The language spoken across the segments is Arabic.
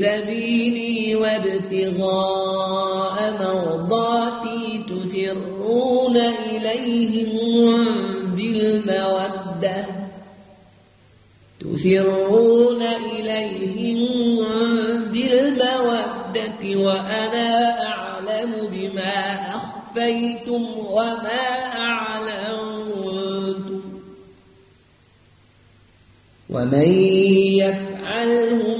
سبيلي وابتغاء مرضاتي تسرون إليهم بالمودة. تسرون إليهم بالمودة وأنا أعلم بما أخفيتم وما أعلنتم. ومن يفعله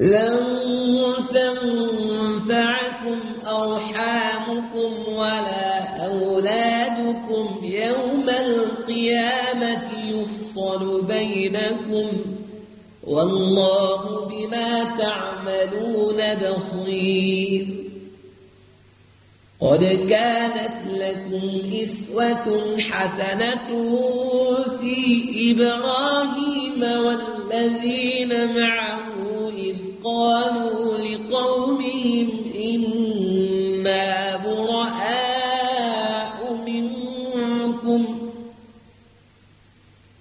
لن تنفعكم أرحامكم ولا أولادكم يوم القيامة يفصل بينكم والله بما تعملون بصير. قد كانت لكم إسوة حسنة في إبراهيم والذين معه قالوا لقومهم إنا براء منكم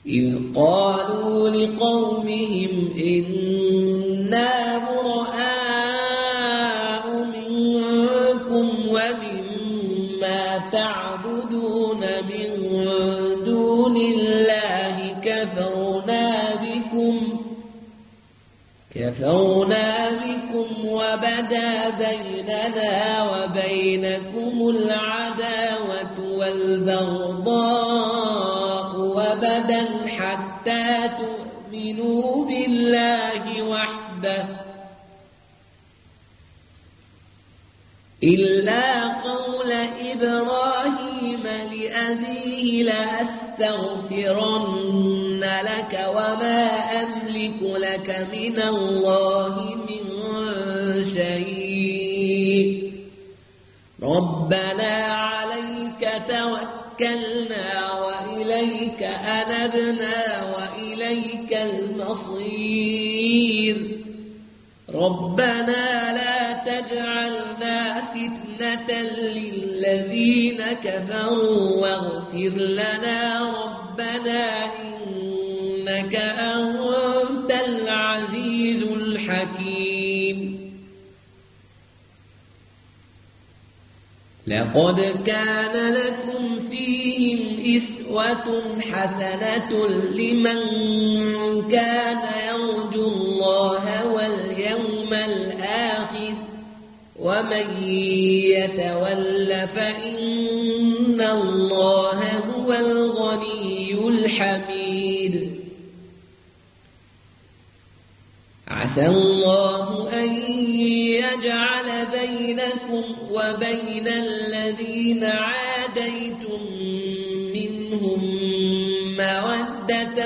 إذ قالوا لقومهم إنا كفرنا بكم وبدا بيننا وبينكم العداوة والبغضاء وبدا حتى تؤمنوا بالله وحده إلا قول إبراهيم لأبيه لأستغفرن لك وما أملك لك من الله من شيء. ربنا عليك توكلنا وإليك أنبنا وإليك المصير. ربنا لا تجعلنا فتنة للذين كفروا واغفر لنا ربنا إنك أنت العزيز الحكيم لقد كان لكم فيهم إسوة حسنة لمن كان يرجو ومن يتول فإن الله هو الغني الحميد. عسى الله أن يجعل بينكم وبين الذين عاديتم منهم مودة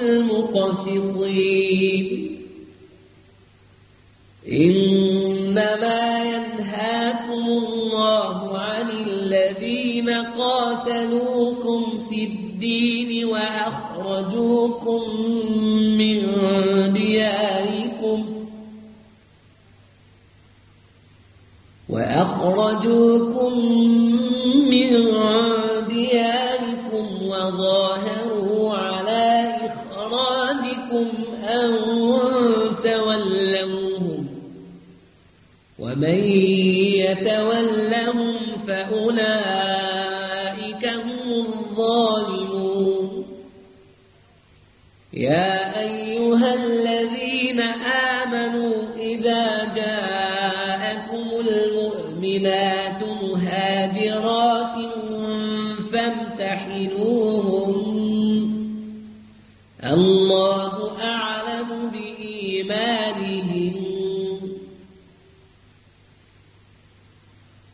المقسطين إنما ينهاكم الله عن الذين قاتلوكم في الدين وأخرجوكم من دياركم وأخرجوكم من دياركم وظاهروا ومن يتولهم فأولئك هم الظالمون. يا أيها الذين آمنوا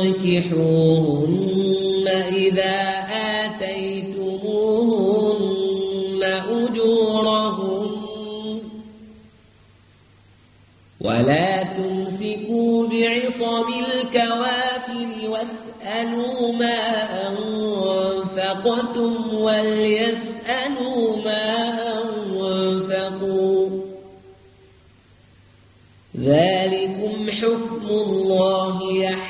تنكحوهن إذا آتيتموهن أجورهن ولا تمسكوا بعصم الكوافر واسألوا ما أنفقتم وليسألوا ما أنفقوا ذلكم حكم الله يحكم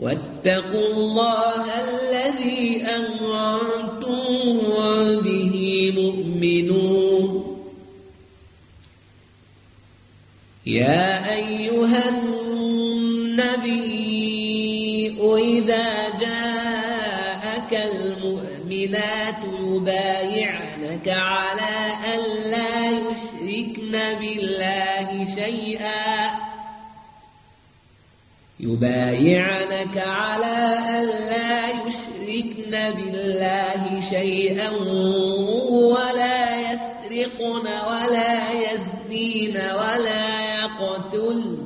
واتقوا الله الذي أنتم به مؤمنون. يا أيها النبي إذا جاءك المؤمنات يبايعنك على أن لا يشركن بالله شيئا. يبايعنك على أن لا يشركن بالله شيئا ولا يسرقن ولا يزنين ولا يقتل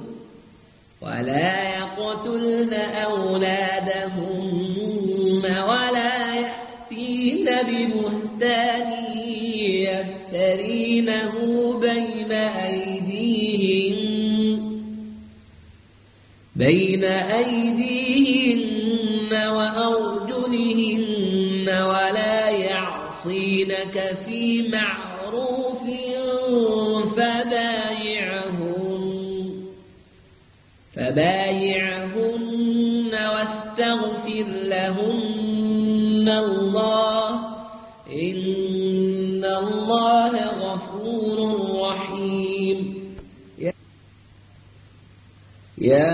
ولا يقتلن أولادهن ولا يأتين بمهتان يفترينه بين أيديهن وأرجلهن ولا يعصينك في معروف فبايعهن فبايعهن واستغفر لهن الله. إن الله غفور رحيم. يا